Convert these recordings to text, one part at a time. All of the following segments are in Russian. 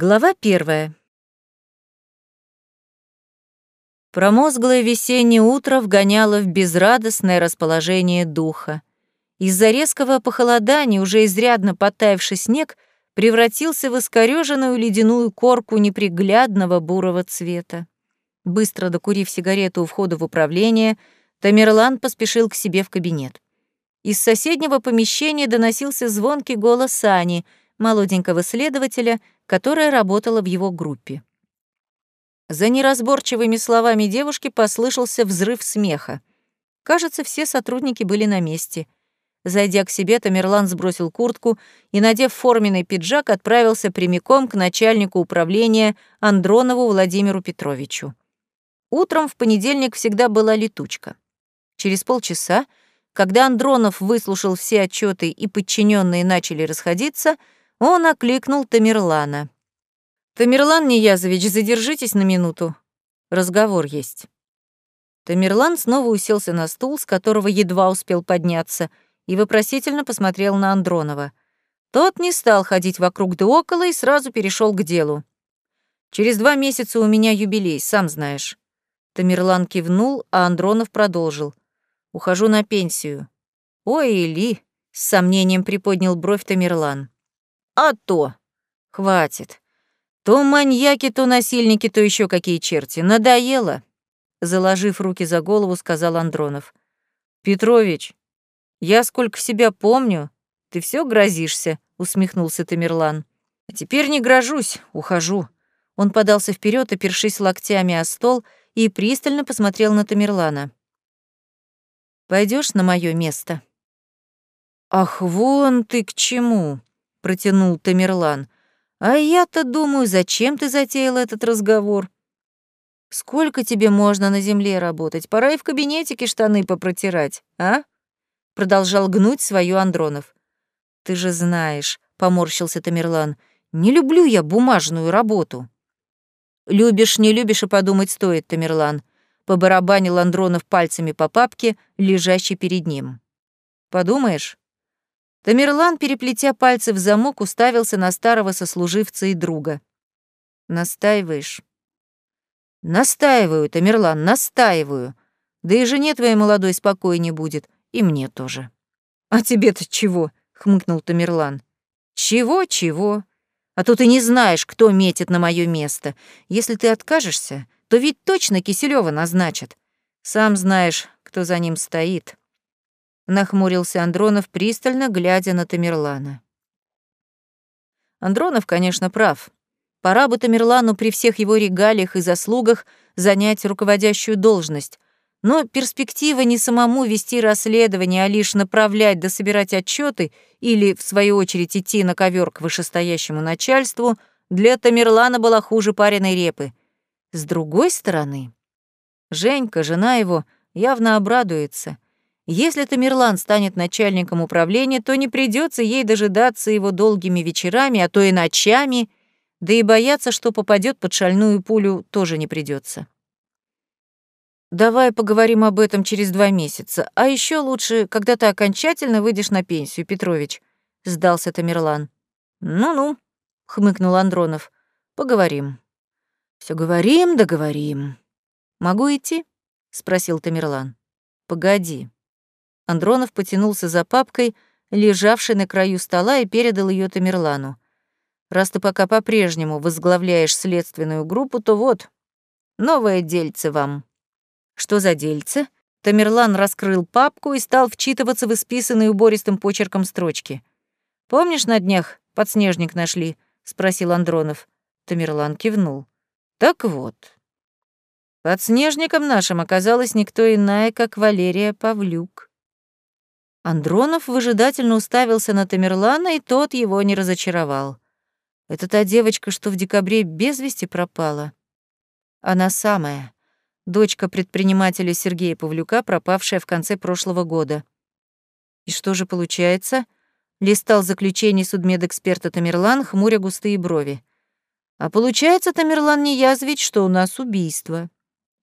Глава первая. Промозглое весеннее утро вгоняло в безрадостное расположение духа. Из-за резкого похолодания уже изрядно подтаявший снег превратился в искорёженную ледяную корку неприглядного бурого цвета. Быстро докурив сигарету у входа в управление, Тамерлан поспешил к себе в кабинет. Из соседнего помещения доносился звонкий голос Сани, молоденького следователя, которая работала в его группе. За неразборчивыми словами девушки послышался взрыв смеха. Кажется, все сотрудники были на месте. Зайдя к себе, Тамерлан сбросил куртку и, надев форменный пиджак, отправился прямиком к начальнику управления Андронову Владимиру Петровичу. Утром в понедельник всегда была летучка. Через полчаса, когда Андронов выслушал все отчеты и подчиненные начали расходиться, он окликнул Тамерлана. «Тамерлан Ниязович, задержитесь на минуту. Разговор есть». Тамерлан снова уселся на стул, с которого едва успел подняться, и вопросительно посмотрел на Андронова. Тот не стал ходить вокруг да около и сразу перешел к делу. «Через два месяца у меня юбилей, сам знаешь». Тамерлан кивнул, а Андронов продолжил. «Ухожу на пенсию». «Ой, Или!» — с сомнением приподнял бровь Тамерлан. А то. Хватит. То маньяки, то насильники, то еще какие черти. Надоело. Заложив руки за голову, сказал Андронов. Петрович, я сколько себя помню, ты все грозишься, усмехнулся Тамерлан. А теперь не грожусь, ухожу. Он подался вперед, опершись локтями о стол, и пристально посмотрел на Тамерлана. Пойдешь на мое место? Ах, вон ты к чему протянул Тамерлан. А я-то думаю, зачем ты затеял этот разговор? Сколько тебе можно на земле работать? Пора и в кабинетике штаны попротирать, а? Продолжал гнуть свою Андронов. Ты же знаешь, поморщился Тамерлан, не люблю я бумажную работу. Любишь, не любишь, и подумать стоит, Тамерлан. Побарабанил Андронов пальцами по папке, лежащей перед ним. Подумаешь, Тамерлан, переплетя пальцы в замок, уставился на старого сослуживца и друга. «Настаиваешь?» «Настаиваю, Тамерлан, настаиваю. Да и жене твоей молодой спокойнее будет, и мне тоже». «А тебе-то чего?» — хмыкнул Тамерлан. «Чего-чего? А то ты не знаешь, кто метит на мое место. Если ты откажешься, то ведь точно Киселева назначат. Сам знаешь, кто за ним стоит» нахмурился Андронов, пристально глядя на Тамерлана. Андронов, конечно, прав. Пора бы Тамерлану при всех его регалиях и заслугах занять руководящую должность. Но перспектива не самому вести расследование, а лишь направлять да собирать отчеты или, в свою очередь, идти на ковер к вышестоящему начальству, для Тамерлана была хуже пареной репы. С другой стороны, Женька, жена его, явно обрадуется — если Тамерлан станет начальником управления, то не придется ей дожидаться его долгими вечерами, а то и ночами, да и бояться, что попадет под шальную пулю, тоже не придется. Давай поговорим об этом через два месяца, а еще лучше, когда ты окончательно выйдешь на пенсию, Петрович, сдался Тамерлан. Ну-ну, хмыкнул Андронов. Поговорим. Все говорим, да говорим. Могу идти? спросил Тамерлан. Погоди. Андронов потянулся за папкой, лежавшей на краю стола, и передал ее Тамерлану. «Раз ты пока по-прежнему возглавляешь следственную группу, то вот, новое дельце вам». «Что за дельце?» Тамерлан раскрыл папку и стал вчитываться в исписанные убористым почерком строчки. «Помнишь, на днях подснежник нашли?» — спросил Андронов. Тамерлан кивнул. «Так вот». Подснежником нашим оказалась никто иная, как Валерия Павлюк. Андронов выжидательно уставился на Тамерлана, и тот его не разочаровал. Это та девочка, что в декабре без вести пропала. Она самая. Дочка предпринимателя Сергея Павлюка, пропавшая в конце прошлого года. И что же получается? Листал заключение судмедэксперта Тамерлан, хмуря густые брови. А получается, Тамерлан не язвить, что у нас убийство.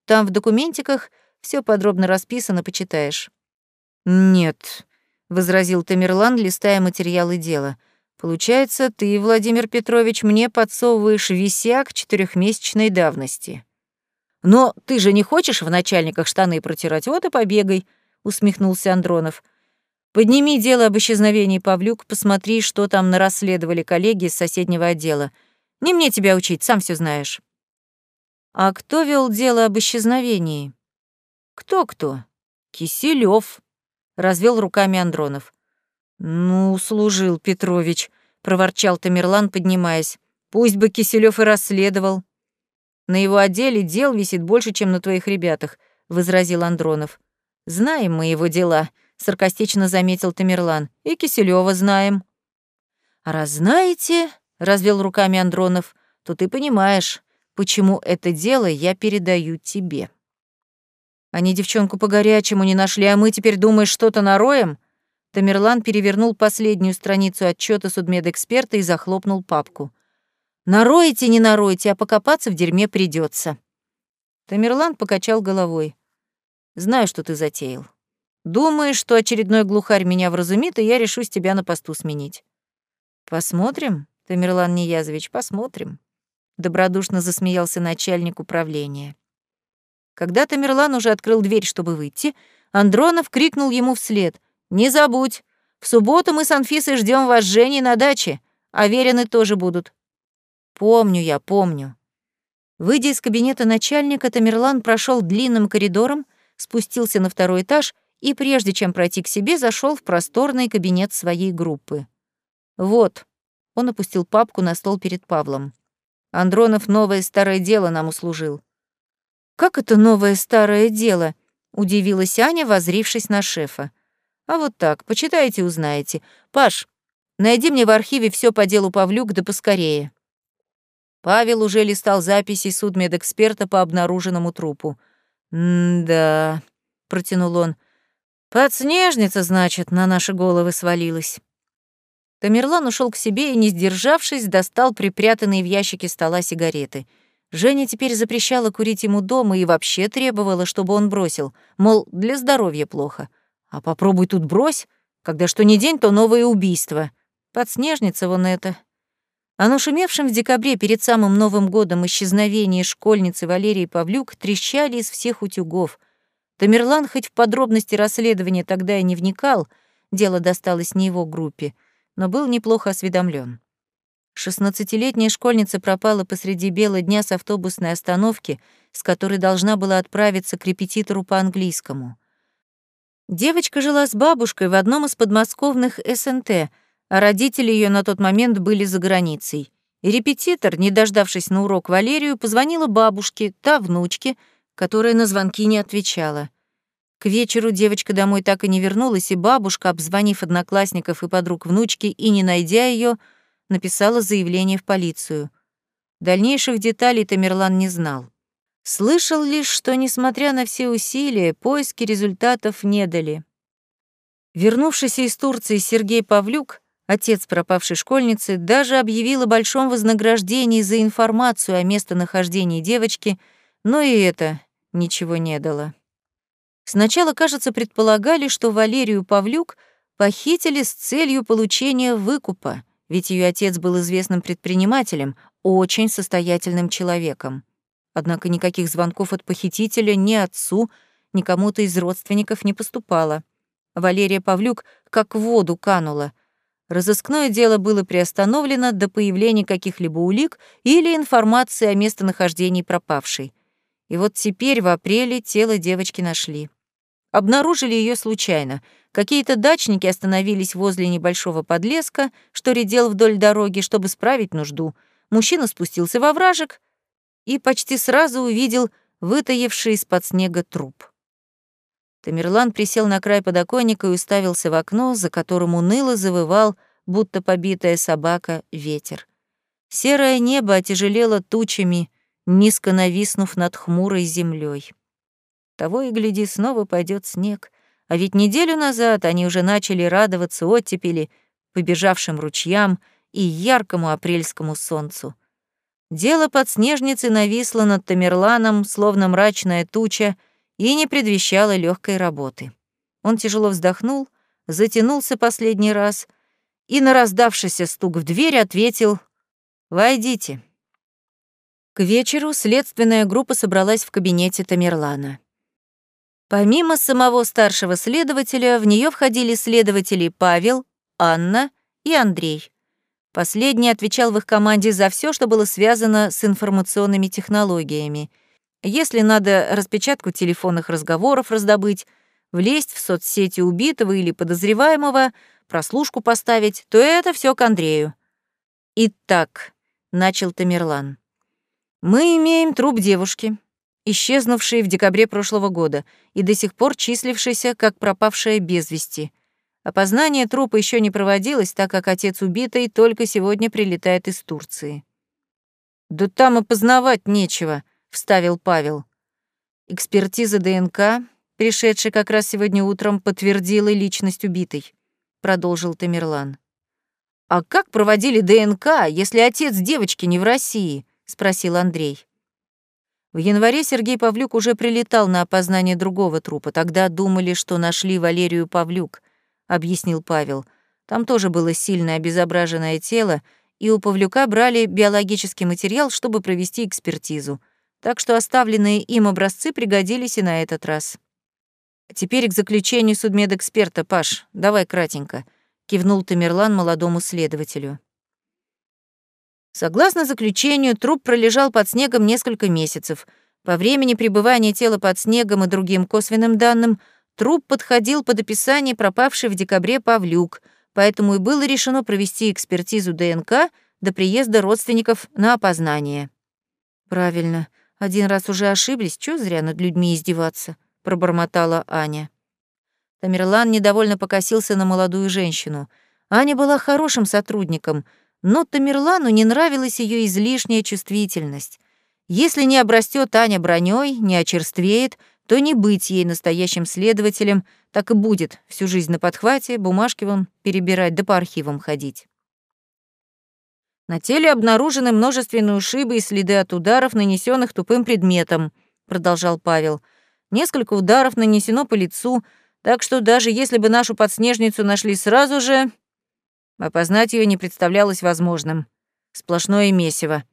Там в документиках все подробно расписано, почитаешь. Нет, возразил Тамерлан, листая материалы дела. Получается, ты, Владимир Петрович, мне подсовываешь висяк четырехмесячной давности. Но ты же не хочешь в начальниках штаны протирать, вот и побегай, усмехнулся Андронов. Подними дело об исчезновении Павлюк, посмотри, что там нарасследовали коллеги из соседнего отдела. Не мне тебя учить, сам все знаешь. А кто вел дело об исчезновении? Кто-кто? Киселёв, развел руками Андронов. Ну, служил Петрович, проворчал Тамерлан, поднимаясь. Пусть бы Киселёв и расследовал. На его отделе дел висит больше, чем на твоих ребятах, возразил Андронов. Знаем мы его дела, саркастично заметил Тамерлан. И Киселёва знаем. А раз знаете, развел руками Андронов, то ты понимаешь, почему это дело я передаю тебе. Они девчонку по-горячему не нашли, а мы теперь, думаешь, что-то нароем? Тамерлан перевернул последнюю страницу отчета судмедэксперта и захлопнул папку. Нароете, не нароете, а покопаться в дерьме придется. Тамерлан покачал головой. Знаю, что ты затеял. Думаешь, что очередной глухарь меня вразумит, и я решусь тебя на посту сменить. Посмотрим, Тамерлан Ниязович, посмотрим. Добродушно засмеялся начальник управления. Когда Тамерлан уже открыл дверь, чтобы выйти, Андронов крикнул ему вслед. Не забудь, в субботу мы с Анфисой ждем вас с Женей на даче, а Верины тоже будут. Помню я, помню. Выйдя из кабинета начальника, Тамерлан прошел длинным коридором, спустился на второй этаж и, прежде чем пройти к себе, зашел в просторный кабинет своей группы. Вот, он опустил папку на стол перед Павлом. Андронов новое старое дело нам услужил. Как это новое старое дело? удивилась Аня, возрившись на шефа. А вот так, почитайте, узнаете. Паш, найди мне в архиве все по делу Павлюк, да поскорее. Павел уже листал записи судмедэксперта по обнаруженному трупу. «М-да», — протянул он. «Подснежница, значит, на наши головы свалилась». Тамерлан ушел к себе и, не сдержавшись, достал припрятанные в ящике стола сигареты. Женя теперь запрещала курить ему дома и вообще требовала, чтобы он бросил, мол, для здоровья плохо. А попробуй тут брось, когда что ни день, то новое убийство. Подснежница вон это. О нашумевшем в декабре перед самым Новым годом исчезновении школьницы Валерии Павлюк трещали из всех утюгов. Тамерлан хоть в подробности расследования тогда и не вникал, дело досталось не его группе, но был неплохо осведомлен. Шестнадцатилетняя школьница пропала посреди бела дня с автобусной остановки, с которой должна была отправиться к репетитору по английскому. Девочка жила с бабушкой в одном из подмосковных СНТ, а родители ее на тот момент были за границей. И репетитор, не дождавшись на урок Валерию, позвонила бабушке, та внучке, которая на звонки не отвечала. К вечеру девочка домой так и не вернулась, и бабушка, обзвонив одноклассников и подруг внучки и не найдя ее, написала заявление в полицию. Дальнейших деталей Тамерлан не знал. Слышал лишь, что, несмотря на все усилия, поиски результатов не дали. Вернувшийся из Турции Сергей Павлюк, отец пропавшей школьницы, даже объявил о большом вознаграждении за информацию о местонахождении девочки, но и это ничего не дало. Сначала, кажется, предполагали, что Валерию Павлюк похитили с целью получения выкупа, ведь ее отец был известным предпринимателем, очень состоятельным человеком. Однако никаких звонков от похитителя ни отцу, ни кому-то из родственников не поступало. Валерия Павлюк как в воду канула. Разыскное дело было приостановлено до появления каких-либо улик или информации о местонахождении пропавшей. И вот теперь в апреле тело девочки нашли. Обнаружили ее случайно. Какие-то дачники остановились возле небольшого подлеска, что редел вдоль дороги, чтобы справить нужду. Мужчина спустился во вражек, и почти сразу увидел вытаивший из-под снега труп. Тамерлан присел на край подоконника и уставился в окно, за которым уныло завывал, будто побитая собака, ветер. Серое небо отяжелело тучами, низко нависнув над хмурой землей. Того и гляди, снова пойдет снег. А ведь неделю назад они уже начали радоваться оттепели, побежавшим ручьям и яркому апрельскому солнцу. Дело подснежницы нависло над Тамерланом, словно мрачная туча, и не предвещало легкой работы. Он тяжело вздохнул, затянулся последний раз и на раздавшийся стук в дверь ответил «Войдите». К вечеру следственная группа собралась в кабинете Тамерлана. Помимо самого старшего следователя, в нее входили следователи Павел, Анна и Андрей. Последний отвечал в их команде за все, что было связано с информационными технологиями. Если надо распечатку телефонных разговоров раздобыть, влезть в соцсети убитого или подозреваемого, прослушку поставить, то это все к Андрею. «Итак», — начал Тамерлан, — «мы имеем труп девушки, исчезнувшей в декабре прошлого года и до сих пор числившейся как пропавшая без вести. Опознание трупа еще не проводилось, так как отец убитой только сегодня прилетает из Турции. «Да там опознавать нечего», — вставил Павел. Экспертиза ДНК, пришедшая как раз сегодня утром, подтвердила личность убитой, продолжил Тамерлан. А как проводили ДНК, если отец девочки не в России? спросил Андрей. В январе Сергей Павлюк уже прилетал на опознание другого трупа. Тогда думали, что нашли Валерию Павлюк, объяснил Павел. Там тоже было сильно обезображенное тело, и у Павлюка брали биологический материал, чтобы провести экспертизу. Так что оставленные им образцы пригодились и на этот раз. Теперь к заключению судмедэксперта, Паш, давай кратенько, кивнул Тамерлан молодому следователю. Согласно заключению, труп пролежал под снегом несколько месяцев. По времени пребывания тела под снегом и другим косвенным данным, труп подходил под описание пропавшей в декабре Павлюк, поэтому и было решено провести экспертизу ДНК до приезда родственников на опознание. Правильно. Один раз уже ошиблись, чё зря над людьми издеваться, пробормотала Аня. Тамерлан недовольно покосился на молодую женщину. Аня была хорошим сотрудником — но Тамерлану не нравилась ее излишняя чувствительность. Если не обрастет Аня броней, не очерствеет, то не быть ей настоящим следователем, так и будет всю жизнь на подхвате, бумажки вам перебирать да по архивам ходить. На теле обнаружены множественные ушибы и следы от ударов, нанесенных тупым предметом, продолжал Павел. Несколько ударов нанесено по лицу, так что даже если бы нашу подснежницу нашли сразу же, Опознать ее не представлялось возможным. Сплошное месиво.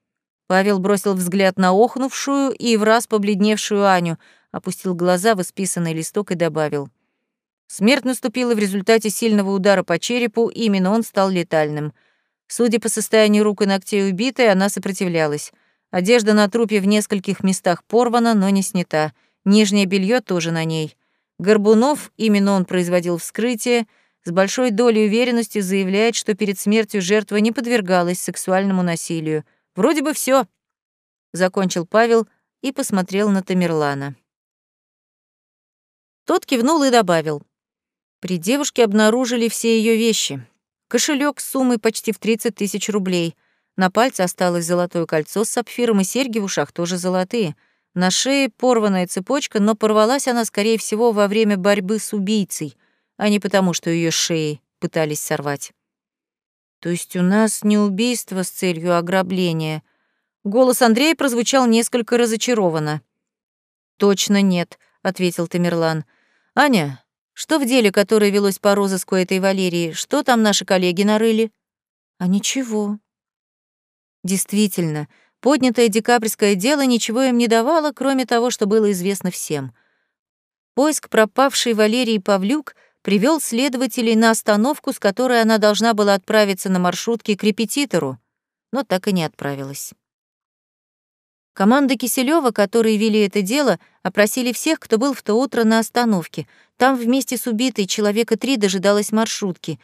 Павел бросил взгляд на охнувшую и в раз побледневшую Аню, опустил глаза в исписанный листок и добавил. Смерть наступила в результате сильного удара по черепу, именно он стал летальным. Судя по состоянию рук и ногтей убитой, она сопротивлялась. Одежда на трупе в нескольких местах порвана, но не снята. Нижнее белье тоже на ней. Горбунов, именно он производил вскрытие, с большой долей уверенности заявляет, что перед смертью жертва не подвергалась сексуальному насилию. Вроде бы все. Закончил Павел и посмотрел на Тамерлана. Тот кивнул и добавил. При девушке обнаружили все ее вещи. Кошелек с суммой почти в 30 тысяч рублей. На пальце осталось золотое кольцо с сапфиром, и серьги в ушах тоже золотые. На шее порванная цепочка, но порвалась она, скорее всего, во время борьбы с убийцей а не потому, что ее шеи пытались сорвать. То есть у нас не убийство с целью ограбления. Голос Андрея прозвучал несколько разочарованно. Точно нет, ответил Тамерлан. Аня, что в деле, которое велось по розыску этой Валерии, что там наши коллеги нарыли? А ничего. Действительно, поднятое декабрьское дело ничего им не давало, кроме того, что было известно всем. Поиск пропавшей Валерии Павлюк привел следователей на остановку, с которой она должна была отправиться на маршрутке к репетитору, но так и не отправилась. Команда Киселева, которые вели это дело, опросили всех, кто был в то утро на остановке. Там вместе с убитой человека три дожидалась маршрутки.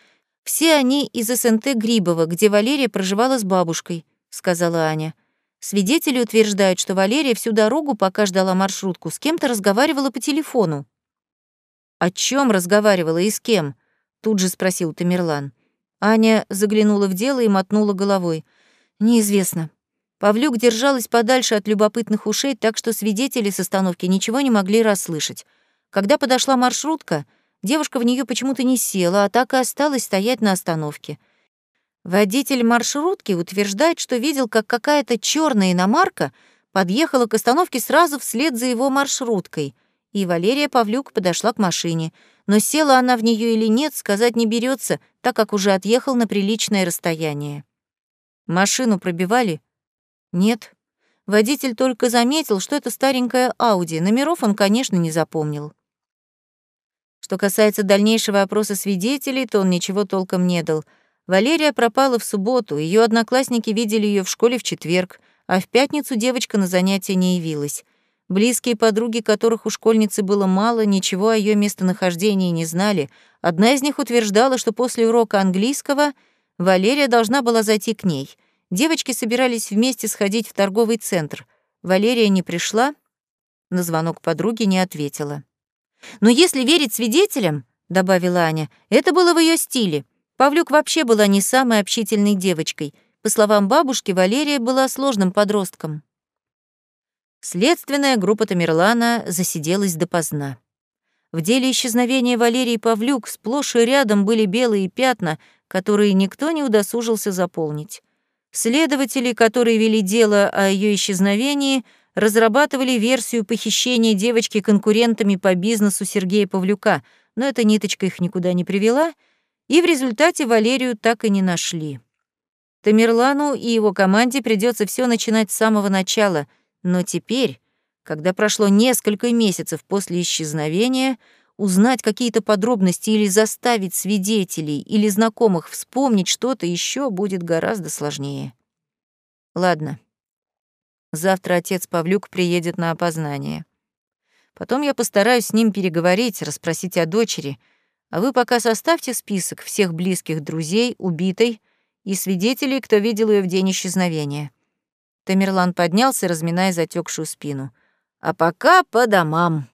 Все они из СНТ Грибова, где Валерия проживала с бабушкой, сказала Аня. Свидетели утверждают, что Валерия всю дорогу, пока ждала маршрутку, с кем-то разговаривала по телефону. «О чем разговаривала и с кем?» — тут же спросил Тамерлан. Аня заглянула в дело и мотнула головой. «Неизвестно. Павлюк держалась подальше от любопытных ушей, так что свидетели с остановки ничего не могли расслышать. Когда подошла маршрутка, девушка в нее почему-то не села, а так и осталась стоять на остановке. Водитель маршрутки утверждает, что видел, как какая-то черная иномарка подъехала к остановке сразу вслед за его маршруткой — и Валерия Павлюк подошла к машине. но села она в нее или нет, сказать не берется, так как уже отъехал на приличное расстояние. Машину пробивали? Нет. Водитель только заметил, что это старенькая Ауди. Номеров он, конечно, не запомнил. Что касается дальнейшего опроса свидетелей, то он ничего толком не дал. Валерия пропала в субботу, ее одноклассники видели ее в школе в четверг, а в пятницу девочка на занятия не явилась. Близкие подруги, которых у школьницы было мало, ничего о ее местонахождении не знали. Одна из них утверждала, что после урока английского Валерия должна была зайти к ней. Девочки собирались вместе сходить в торговый центр. Валерия не пришла, на звонок подруги не ответила. Но если верить свидетелям, добавила Аня, это было в ее стиле. Павлюк вообще была не самой общительной девочкой. По словам бабушки, Валерия была сложным подростком. Следственная группа Тамерлана засиделась допоздна. В деле исчезновения Валерии Павлюк сплошь и рядом были белые пятна, которые никто не удосужился заполнить. Следователи, которые вели дело о ее исчезновении, разрабатывали версию похищения девочки конкурентами по бизнесу Сергея Павлюка, но эта ниточка их никуда не привела, и в результате Валерию так и не нашли. Тамерлану и его команде придется все начинать с самого начала, но теперь, когда прошло несколько месяцев после исчезновения, узнать какие-то подробности или заставить свидетелей или знакомых вспомнить что-то еще будет гораздо сложнее. Ладно. Завтра отец Павлюк приедет на опознание. Потом я постараюсь с ним переговорить, расспросить о дочери, а вы пока составьте список всех близких друзей убитой и свидетелей, кто видел ее в день исчезновения. Тамерлан поднялся, разминая затекшую спину. А пока по домам.